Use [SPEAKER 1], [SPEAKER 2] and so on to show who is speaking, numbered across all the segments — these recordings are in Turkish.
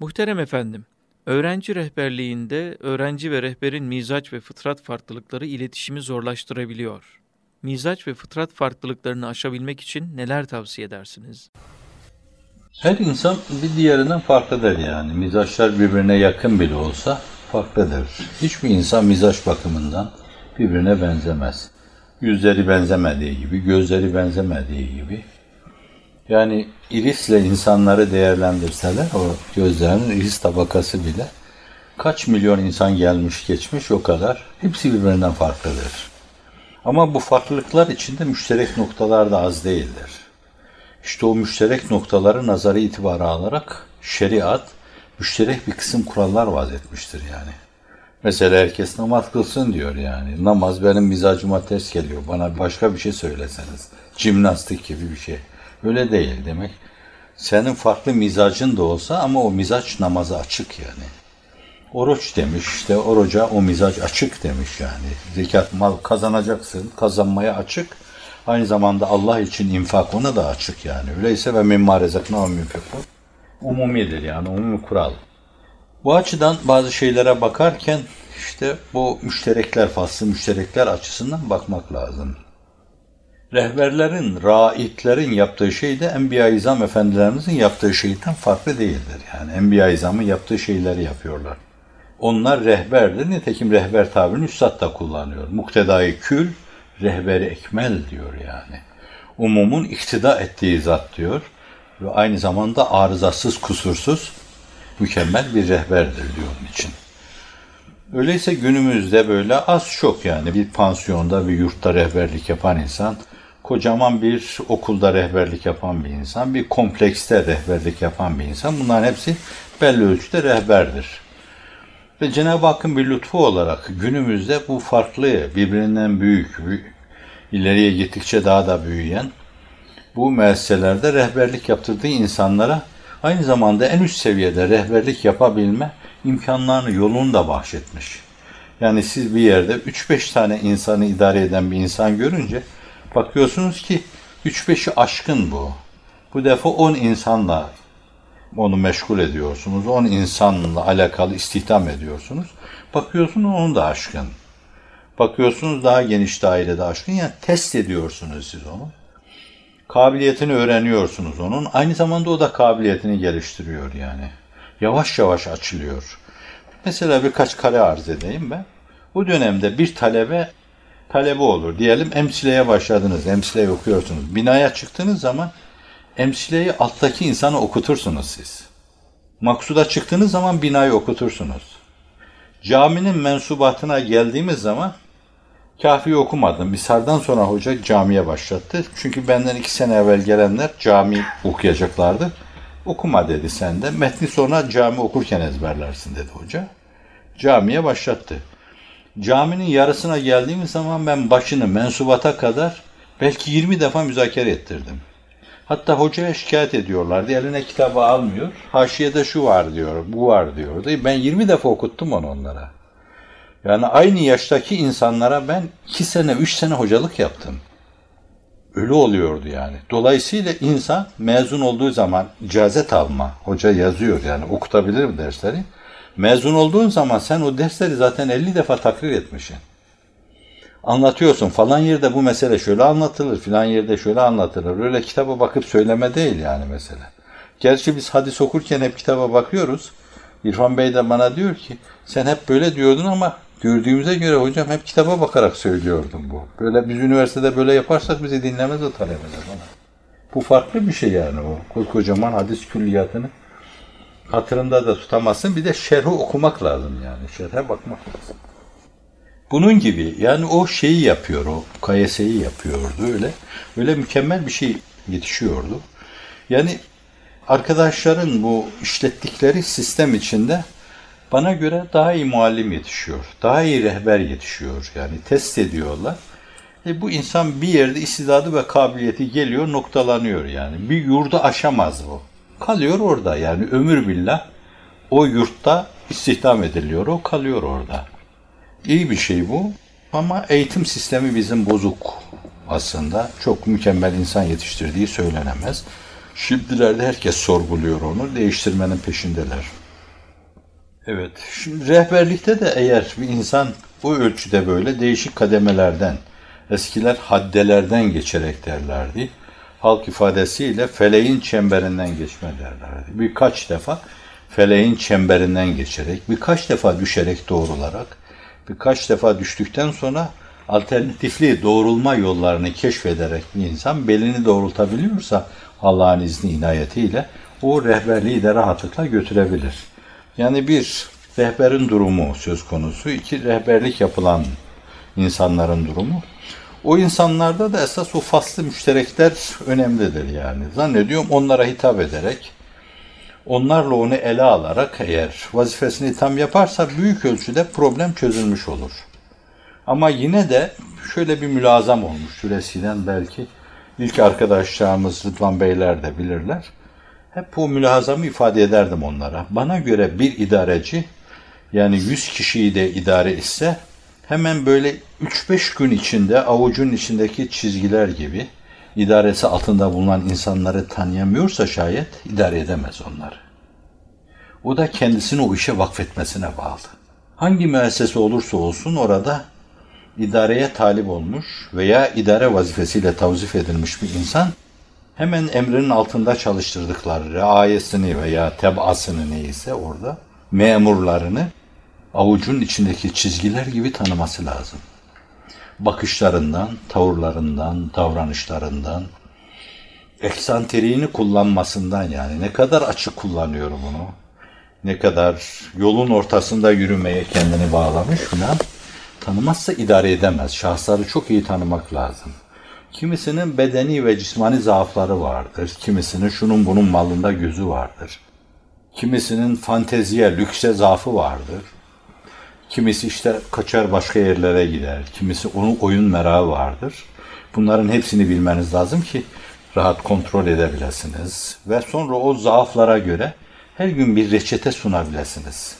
[SPEAKER 1] Muhterem efendim, öğrenci rehberliğinde öğrenci ve rehberin mizaç ve fıtrat farklılıkları iletişimi zorlaştırabiliyor. Mizaç ve fıtrat farklılıklarını aşabilmek için neler tavsiye edersiniz?
[SPEAKER 2] Her insan bir diğerinden farklıdır yani. Mizaçlar birbirine yakın bile olsa farklıdır. Hiçbir insan mizaç bakımından birbirine benzemez. Yüzleri benzemediği gibi, gözleri benzemediği gibi. Yani irisle insanları değerlendirseler, o gözlerinin iris tabakası bile kaç milyon insan gelmiş geçmiş o kadar. Hepsi birbirinden farklıdır. Ama bu farklılıklar içinde müşterek noktalar da az değildir. İşte o müşterek noktaları nazarı itibara alarak şeriat müşterek bir kısım kurallar vaz etmiştir yani. Mesela herkes namaz kılsın diyor yani. Namaz benim mizacıma ters geliyor. Bana başka bir şey söyleseniz. Cimnastik gibi bir şey. Öyle değil demek. Senin farklı mizacın da olsa ama o mizaç namaza açık yani. Oruç demiş işte oruca o mizaç açık demiş yani. Zekat mal kazanacaksın, kazanmaya açık. Aynı zamanda Allah için infak ona da açık yani. Öyleyse ve mimma rezakna ve Umumidir yani umumi kural. Bu açıdan bazı şeylere bakarken işte bu müşterekler faslı müşterekler açısından bakmak lazım. Rehberlerin, raitlerin yaptığı şey de Enbiya-i İzam efendilerimizin yaptığı şeyden farklı değildir. Yani Enbiya-i İzam'ın yaptığı şeyleri yapıyorlar. Onlar rehberdir. Nitekim rehber tabirini Üstad da kullanıyor. Muktedai kül, rehberi ekmel diyor yani. Umumun iktida ettiği zat diyor. Ve aynı zamanda arızasız, kusursuz, mükemmel bir rehberdir diyor onun için. Öyleyse günümüzde böyle az çok yani bir pansiyonda, bir yurtta rehberlik yapan insan, kocaman bir okulda rehberlik yapan bir insan, bir komplekste rehberlik yapan bir insan. Bunların hepsi belli ölçüde rehberdir. Ve Cenab-ı Hakk'ın bir lütfu olarak günümüzde bu farklı, birbirinden büyük, ileriye gittikçe daha da büyüyen bu müesselelerde rehberlik yaptırdığı insanlara aynı zamanda en üst seviyede rehberlik yapabilme imkanlarını, yolunu da bahşetmiş. Yani siz bir yerde 3-5 tane insanı idare eden bir insan görünce bakıyorsunuz ki 3-5'i aşkın bu. Bu defa 10 insanla onu meşgul ediyorsunuz. 10 insanla alakalı istihdam ediyorsunuz. Bakıyorsunuz onu da aşkın. Bakıyorsunuz daha geniş dairede aşkın. Yani test ediyorsunuz siz onu. Kabiliyetini öğreniyorsunuz onun. Aynı zamanda o da kabiliyetini geliştiriyor yani. Yavaş yavaş açılıyor. Mesela birkaç kare arz edeyim ben. Bu dönemde bir talebe talebe olur. Diyelim emsileye başladınız. Emsileyi okuyorsunuz. Binaya çıktığınız zaman emsileyi alttaki insanı okutursunuz siz. Maksuda çıktığınız zaman binayı okutursunuz. Caminin mensubatına geldiğimiz zaman Kafi okumadım. Misardan sonra hoca camiye başlattı. Çünkü benden iki sene evvel gelenler cami okuyacaklardı. Okuma dedi sen de. Metni sonra cami okurken ezberlersin dedi hoca. Camiye başlattı. Caminin yarısına geldiğimiz zaman ben başını mensubata kadar belki 20 defa müzakere ettirdim. Hatta hocaya şikayet ediyorlardı. Eline kitabı almıyor. Haşiyede şu var diyor, bu var diyordu. Ben 20 defa okuttum onu onlara. Yani aynı yaştaki insanlara ben iki sene, üç sene hocalık yaptım. Ölü oluyordu yani. Dolayısıyla insan mezun olduğu zaman icazet alma, hoca yazıyor yani okutabilir mi dersleri. Mezun olduğun zaman sen o dersleri zaten 50 defa takrir etmişsin. Anlatıyorsun falan yerde bu mesele şöyle anlatılır, filan yerde şöyle anlatılır. Öyle kitaba bakıp söyleme değil yani mesele. Gerçi biz hadis okurken hep kitaba bakıyoruz. İrfan Bey de bana diyor ki sen hep böyle diyordun ama Gördüğümüze göre hocam hep kitaba bakarak söylüyordum bu. Böyle biz üniversitede böyle yaparsak bizi dinlemez o talebeler bana. Bu farklı bir şey yani o. Kocaman hadis külliyatını hatırında da tutamazsın. Bir de şerhi okumak lazım yani. Şerhe bakmak lazım. Bunun gibi yani o şeyi yapıyor, o kayeseyi yapıyordu öyle. Öyle mükemmel bir şey yetişiyordu. Yani arkadaşların bu işlettikleri sistem içinde bana göre daha iyi muallim yetişiyor. Daha iyi rehber yetişiyor. Yani test ediyorlar. E bu insan bir yerde istidadı ve kabiliyeti geliyor, noktalanıyor yani. Bir yurda aşamaz bu. Kalıyor orada yani ömür billah o yurtta istihdam ediliyor, o kalıyor orada. İyi bir şey bu ama eğitim sistemi bizim bozuk aslında. Çok mükemmel insan yetiştirdiği söylenemez. Şimdilerde herkes sorguluyor onu, değiştirmenin peşindeler. Evet, şimdi rehberlikte de eğer bir insan bu ölçüde böyle değişik kademelerden, eskiler haddelerden geçerek derlerdi. Halk ifadesiyle feleğin çemberinden geçme derlerdi. Birkaç defa feleğin çemberinden geçerek, birkaç defa düşerek doğrularak, birkaç defa düştükten sonra alternatifli doğrulma yollarını keşfederek bir insan belini doğrultabiliyorsa Allah'ın izni inayetiyle o rehberliği de rahatlıkla götürebilir. Yani bir, rehberin durumu söz konusu. iki rehberlik yapılan insanların durumu. O insanlarda da esas o faslı müşterekler önemlidir yani. Zannediyorum onlara hitap ederek, onlarla onu ele alarak eğer vazifesini tam yaparsa büyük ölçüde problem çözülmüş olur. Ama yine de şöyle bir mülazam olmuştur eskiden belki ilk arkadaşlarımız Rıdvan Beyler de bilirler. Hep bu mülazamı ifade ederdim onlara. Bana göre bir idareci yani 100 kişiyi de idare etse hemen böyle 3-5 gün içinde avucun içindeki çizgiler gibi idaresi altında bulunan insanları tanıyamıyorsa şayet idare edemez onları. O da kendisini o işe vakfetmesine bağlı. Hangi müessese olursa olsun orada idareye talip olmuş veya idare vazifesiyle tavzif edilmiş bir insan hemen emrinin altında çalıştırdıkları reayesini veya tebasını neyse orada memurlarını avucun içindeki çizgiler gibi tanıması lazım. Bakışlarından, tavırlarından, davranışlarından, eksanteriğini kullanmasından yani ne kadar açık kullanıyor bunu, ne kadar yolun ortasında yürümeye kendini bağlamış falan tanımazsa idare edemez. Şahsları çok iyi tanımak lazım. Kimisinin bedeni ve cismani zaafları vardır. Kimisinin şunun bunun malında gözü vardır. Kimisinin fanteziye, lükse zaafı vardır. Kimisi işte kaçar başka yerlere gider. Kimisi onun oyun merakı vardır. Bunların hepsini bilmeniz lazım ki rahat kontrol edebilirsiniz. Ve sonra o zaaflara göre her gün bir reçete sunabilirsiniz.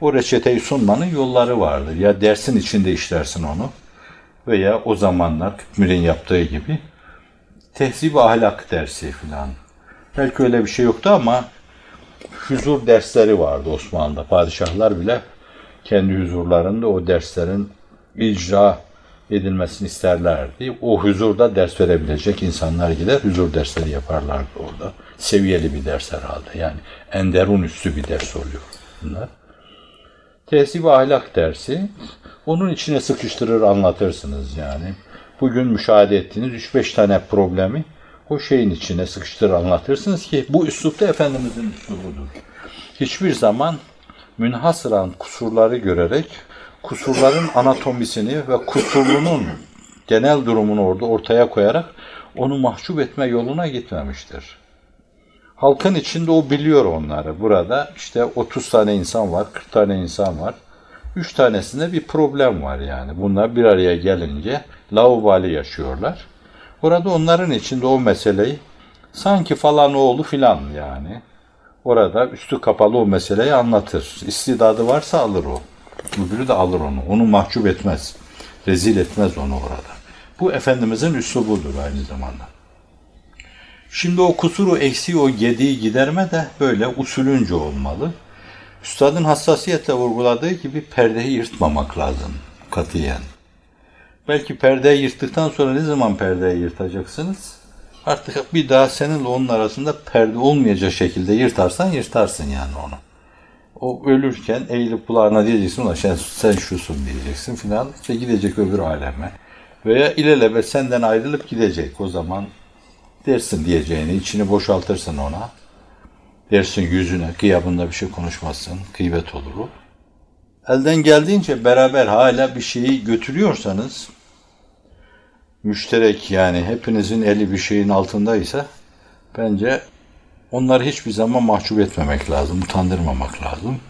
[SPEAKER 2] O reçeteyi sunmanın yolları vardır. Ya dersin içinde işlersin onu veya o zamanlar Kıtmir'in yaptığı gibi tehzib ahlak dersi filan. Belki öyle bir şey yoktu ama huzur dersleri vardı Osmanlı'da. Padişahlar bile kendi huzurlarında o derslerin icra edilmesini isterlerdi. O huzurda ders verebilecek insanlar gider, huzur dersleri yaparlardı orada. Seviyeli bir ders herhalde. Yani enderun üstü bir ders oluyor bunlar. Tehsib ahlak dersi. Onun içine sıkıştırır anlatırsınız yani. Bugün müşahede ettiğiniz 3-5 tane problemi o şeyin içine sıkıştırır anlatırsınız ki bu üslupta Efendimizin üslubudur. Hiçbir zaman münhasıran kusurları görerek kusurların anatomisini ve kusurlunun genel durumunu orada ortaya koyarak onu mahcup etme yoluna gitmemiştir. Halkın içinde o biliyor onları. Burada işte 30 tane insan var, 40 tane insan var. 3 tanesinde bir problem var yani. Bunlar bir araya gelince laubali yaşıyorlar. Burada onların içinde o meseleyi sanki falan oğlu filan yani. Orada üstü kapalı o meseleyi anlatır. İstidadı varsa alır o. Öbürü de alır onu. Onu mahcup etmez. Rezil etmez onu orada. Bu Efendimizin üslubudur aynı zamanda. Şimdi o kusuru, eksiği, o gediği giderme de böyle usulünce olmalı. Üstadın hassasiyetle vurguladığı gibi perdeyi yırtmamak lazım katiyen. Belki perdeyi yırttıktan sonra ne zaman perdeyi yırtacaksınız? Artık bir daha seninle onun arasında perde olmayacak şekilde yırtarsan yırtarsın yani onu. O ölürken eğilip kulağına diyeceksin ulan sen, sen şusun diyeceksin filan. İşte gidecek öbür aleme. Veya ilelebet senden ayrılıp gidecek. O zaman dersin diyeceğini, içini boşaltırsın ona. Dersin yüzüne, kıyabında bir şey konuşmazsın, kıybet olur o. Elden geldiğince beraber hala bir şeyi götürüyorsanız, müşterek yani hepinizin eli bir şeyin altındaysa, bence onları hiçbir zaman mahcup etmemek lazım, utandırmamak lazım.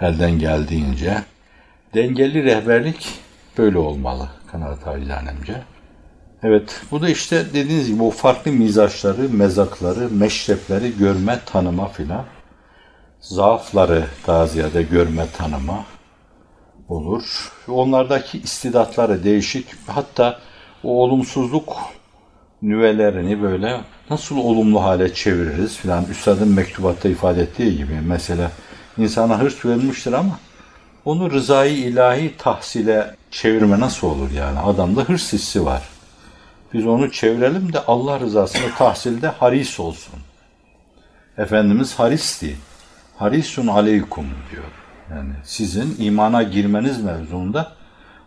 [SPEAKER 2] Elden geldiğince. Dengeli rehberlik böyle olmalı kanaat hacizanemce. Evet, bu da işte dediğiniz gibi o farklı mizaçları, mezakları, meşrepleri görme, tanıma filan. Zaafları daha ziyade görme, tanıma olur. Onlardaki istidatları değişik, hatta o olumsuzluk nüvelerini böyle nasıl olumlu hale çeviririz filan. Üstadın mektubatta ifade ettiği gibi mesela insana hırs vermiştir ama onu rızayı ilahi tahsile çevirme nasıl olur yani? Adamda hırs hissi var. Biz onu çevirelim de Allah rızasını tahsilde haris olsun. Efendimiz haristi. Harisun aleykum diyor. Yani sizin imana girmeniz mevzuunda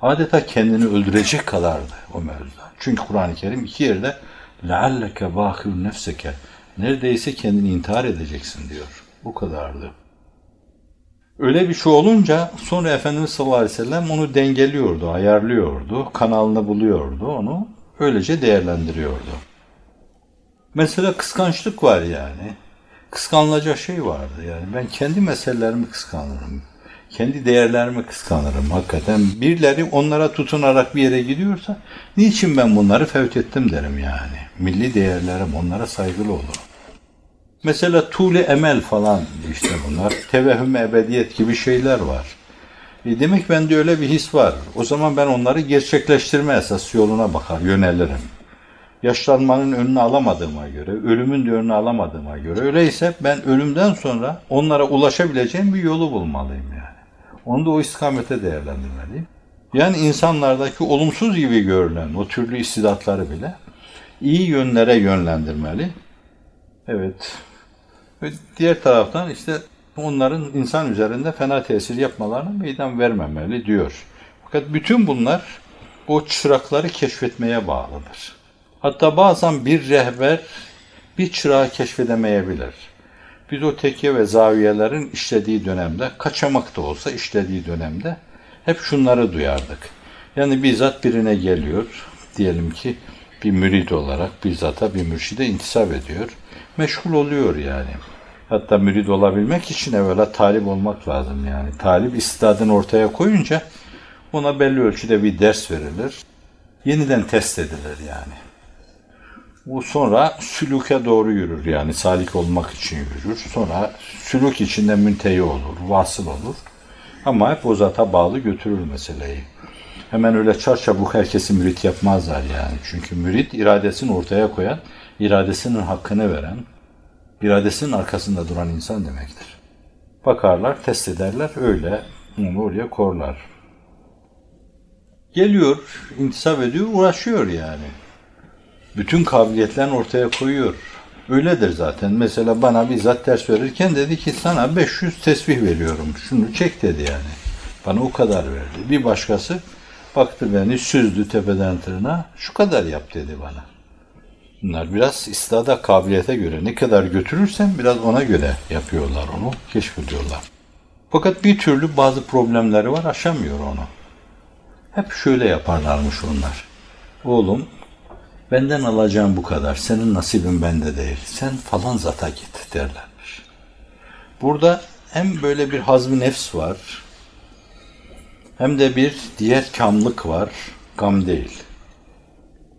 [SPEAKER 2] adeta kendini öldürecek kadardı o mevzuda. Çünkü Kur'an-ı Kerim iki yerde لَعَلَّكَ بَاخِرُ nefseke neredeyse kendini intihar edeceksin diyor. Bu kadardı. Öyle bir şey olunca sonra Efendimiz sallallahu aleyhi ve sellem onu dengeliyordu, ayarlıyordu, kanalını buluyordu onu, öylece değerlendiriyordu. Mesela kıskançlık var yani. Kıskanılacak şey vardı yani. Ben kendi meselelerimi kıskanırım. Kendi değerlerimi kıskanırım hakikaten. Birileri onlara tutunarak bir yere gidiyorsa niçin ben bunları fevt ettim derim yani. Milli değerlerim onlara saygılı olurum. Mesela tuğle emel falan işte bunlar. Tevehüm ebediyet gibi şeyler var. E demek bende öyle bir his var. O zaman ben onları gerçekleştirme esas yoluna bakar, yönelirim. Yaşlanmanın önünü alamadığıma göre, ölümün de önünü alamadığıma göre öyleyse ben ölümden sonra onlara ulaşabileceğim bir yolu bulmalıyım yani. Onu da o istikamete değerlendirmeliyim. Yani insanlardaki olumsuz gibi görülen o türlü istidatları bile iyi yönlere yönlendirmeli. Evet, ve diğer taraftan işte onların insan üzerinde fena tesir yapmalarına meydan vermemeli diyor. Fakat bütün bunlar o çırakları keşfetmeye bağlıdır. Hatta bazen bir rehber bir çırağı keşfedemeyebilir. Biz o tekke ve zaviyelerin işlediği dönemde, kaçamak da olsa işlediği dönemde hep şunları duyardık. Yani bizzat birine geliyor, diyelim ki bir mürid olarak bizzata bir mürşide intisap ediyor. Meşgul oluyor yani. Hatta mürid olabilmek için evvela talip olmak lazım yani. Talip istidadını ortaya koyunca ona belli ölçüde bir ders verilir. Yeniden test edilir yani. Bu sonra sülüke doğru yürür yani salik olmak için yürür. Sonra sülük içinde müntehi olur, vasıl olur. Ama hep o zata bağlı götürür meseleyi. Hemen öyle çarçabuk herkesi mürit yapmazlar yani. Çünkü mürit iradesini ortaya koyan, iradesinin hakkını veren, iradesinin arkasında duran insan demektir. Bakarlar, test ederler, öyle onu oraya korlar. Geliyor, intisap ediyor, uğraşıyor yani. Bütün kabiliyetlerini ortaya koyuyor. Öyledir zaten. Mesela bana bizzat ders verirken dedi ki sana 500 tesbih veriyorum. Şunu çek dedi yani. Bana o kadar verdi. Bir başkası baktı beni süzdü tepeden tırnağa. Şu kadar yap dedi bana. Bunlar biraz istada kabiliyete göre ne kadar götürürsen biraz ona göre yapıyorlar onu, keşfediyorlar. Fakat bir türlü bazı problemleri var, aşamıyor onu. Hep şöyle yaparlarmış onlar. Oğlum, benden alacağım bu kadar, senin nasibin bende değil. Sen falan zata git derlermiş. Burada hem böyle bir hazmi nefs var, hem de bir diğer kamlık var, gam değil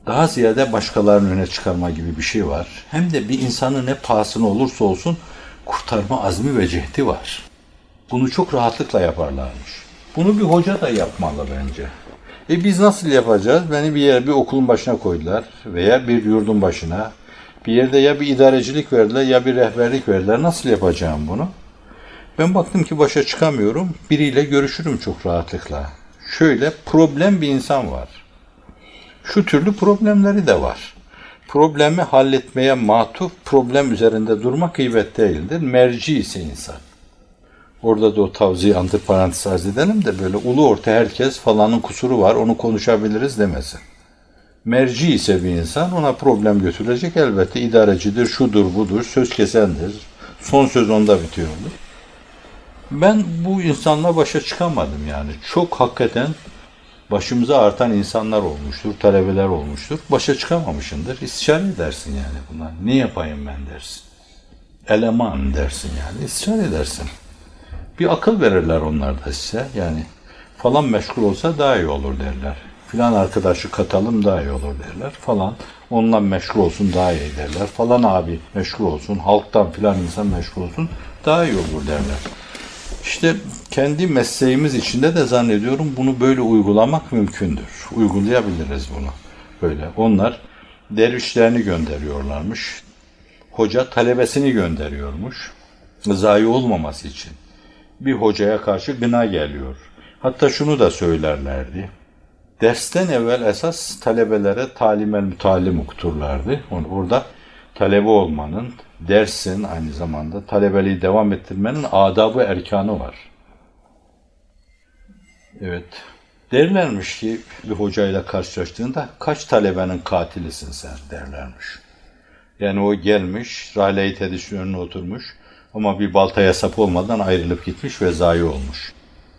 [SPEAKER 2] daha ziyade başkalarının öne çıkarma gibi bir şey var. Hem de bir insanın ne pahasına olursa olsun kurtarma azmi ve cehdi var. Bunu çok rahatlıkla yaparlarmış. Bunu bir hoca da yapmalı bence. E biz nasıl yapacağız? Beni bir yere bir okulun başına koydular veya bir yurdun başına. Bir yerde ya bir idarecilik verdiler ya bir rehberlik verdiler. Nasıl yapacağım bunu? Ben baktım ki başa çıkamıyorum. Biriyle görüşürüm çok rahatlıkla. Şöyle problem bir insan var şu türlü problemleri de var. Problemi halletmeye matuf, problem üzerinde durmak gıybet değildir. Merci ise insan. Orada da o tavziyi antiparantez arz edelim de böyle ulu orta herkes falanın kusuru var onu konuşabiliriz demesin. Merci ise bir insan ona problem götürecek elbette idarecidir, şudur budur, söz kesendir. Son söz onda bitiyordu. Ben bu insanla başa çıkamadım yani. Çok hakikaten başımıza artan insanlar olmuştur, talebeler olmuştur. Başa çıkamamışındır. İstişare edersin yani buna. Ne yapayım ben dersin. Eleman dersin yani. İstişare edersin. Bir akıl verirler onlar da size. Yani falan meşgul olsa daha iyi olur derler. Filan arkadaşı katalım daha iyi olur derler. Falan onunla meşgul olsun daha iyi derler. Falan abi meşgul olsun, halktan filan insan meşgul olsun daha iyi olur derler. İşte kendi mesleğimiz içinde de zannediyorum bunu böyle uygulamak mümkündür. Uygulayabiliriz bunu böyle. Onlar dervişlerini gönderiyorlarmış. Hoca talebesini gönderiyormuş. Zayi olmaması için. Bir hocaya karşı gına geliyor. Hatta şunu da söylerlerdi. Dersten evvel esas talebelere talimel mütallim okuturlardı. Onu orada talebe olmanın, dersin aynı zamanda talebeliği devam ettirmenin adabı erkanı var. Evet. Derlermiş ki bir hocayla karşılaştığında kaç talebenin katilisin sen derlermiş. Yani o gelmiş, Tediş'in önüne oturmuş ama bir baltaya sap olmadan ayrılıp gitmiş ve zayi olmuş.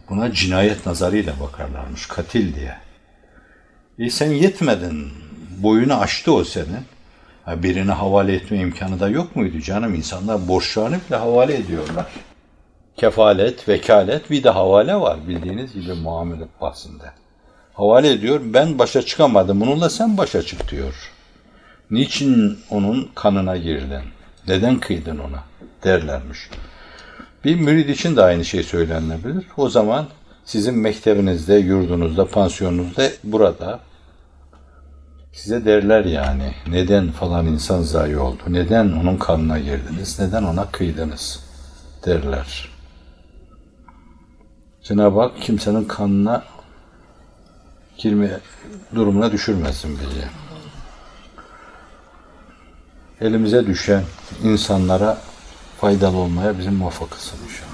[SPEAKER 2] Buna cinayet nazarıyla bakarlarmış, katil diye. E sen yetmedin, boyunu aştı o senin. Ha, birini havale etme imkanı da yok muydu canım? İnsanlar borçlarını bile havale ediyorlar. Kefalet, vekalet bir de havale var bildiğiniz gibi muamele bahsinde. Havale ediyor, ben başa çıkamadım, bununla sen başa çık diyor. Niçin onun kanına girdin? Neden kıydın ona? Derlermiş. Bir mürid için de aynı şey söylenebilir. O zaman sizin mektebinizde, yurdunuzda, pansiyonunuzda, burada size derler yani neden falan insan zayi oldu, neden onun kanına girdiniz, neden ona kıydınız derler. Cenab-ı Hak kimsenin kanına girme durumuna düşürmesin bizi. Elimize düşen insanlara faydalı olmaya bizim muvaffak kılsın inşallah.